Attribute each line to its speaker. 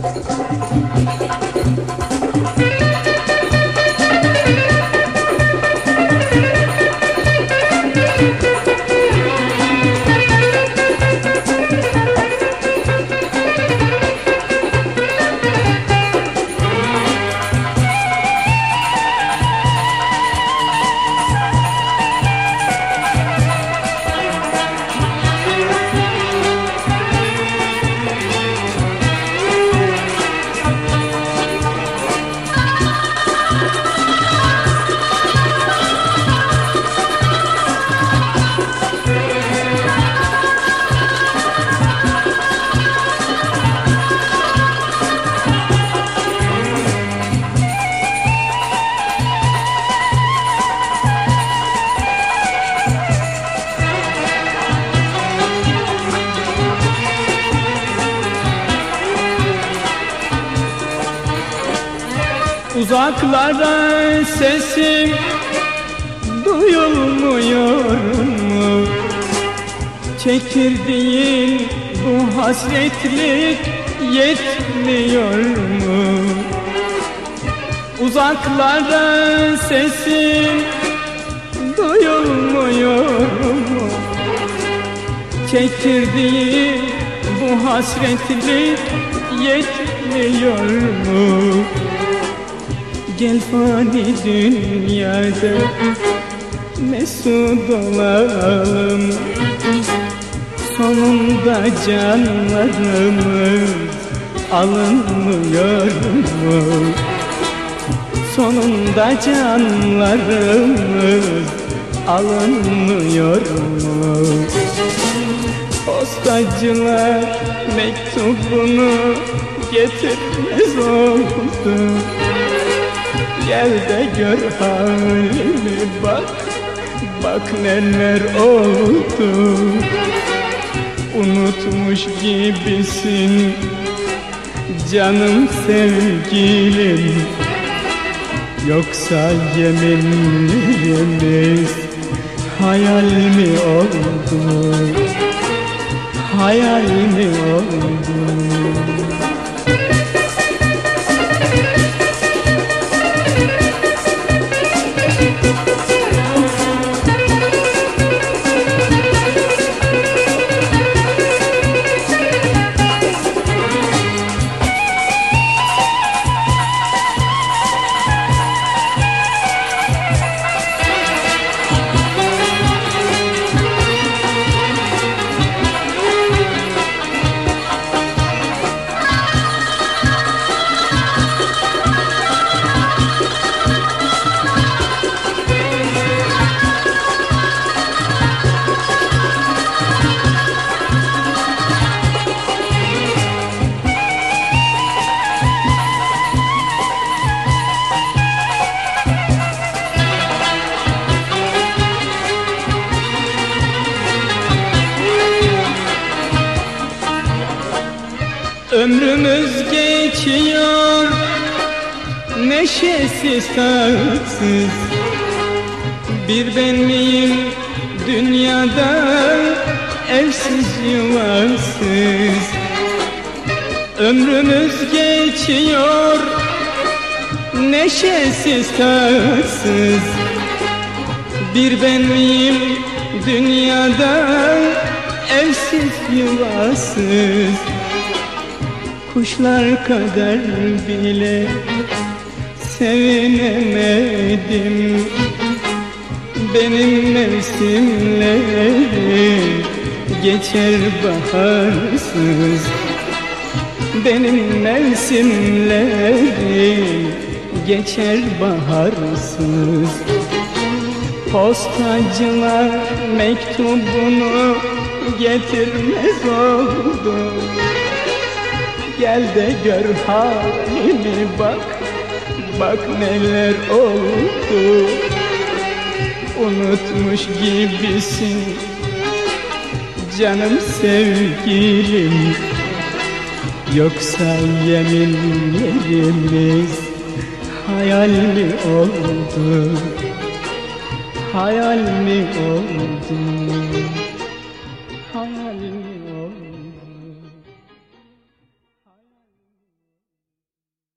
Speaker 1: ハハハハ! Uzaklara sesim duyulmuyor mu? Çekirdiğin bu hasretlik yetmiyor mu? Uzaklara sesim duyulmuyor mu? Çekirdiğin bu hasretlik yetmiyor mu? Gel fani dünyada mesut olalım Sonunda canlarımız alınmıyor mu? Sonunda canlarımız alınmıyor mu? Postacılar mektubunu getirmez oldu Gel de gör halimi bak. Bak neler oldu. Unutmuş gibisin. Canım sevgilim. Yoksa yeminlerimiz Hayal mi oldu? Hayal mi oldu Ömrümüz geçiyor Neşesiz tatsız Bir ben miyim dünyada Evsiz yuvasız Ömrümüz geçiyor Neşesiz tatsız Bir ben miyim dünyada Evsiz yuvasız Kuşlar kadar bile sevinemedim. Benim mevsimlerim geçer baharsız. Benim mevsimlerim geçer baharsız. Postacılar mektubunu getirmez oldu Gel de gör halimi bak Bak neler oldu. Unutmuş gibisin Canım sevgilim. Yoksa yeminlerimiz Hayal mi oldu? Hayal mi oldu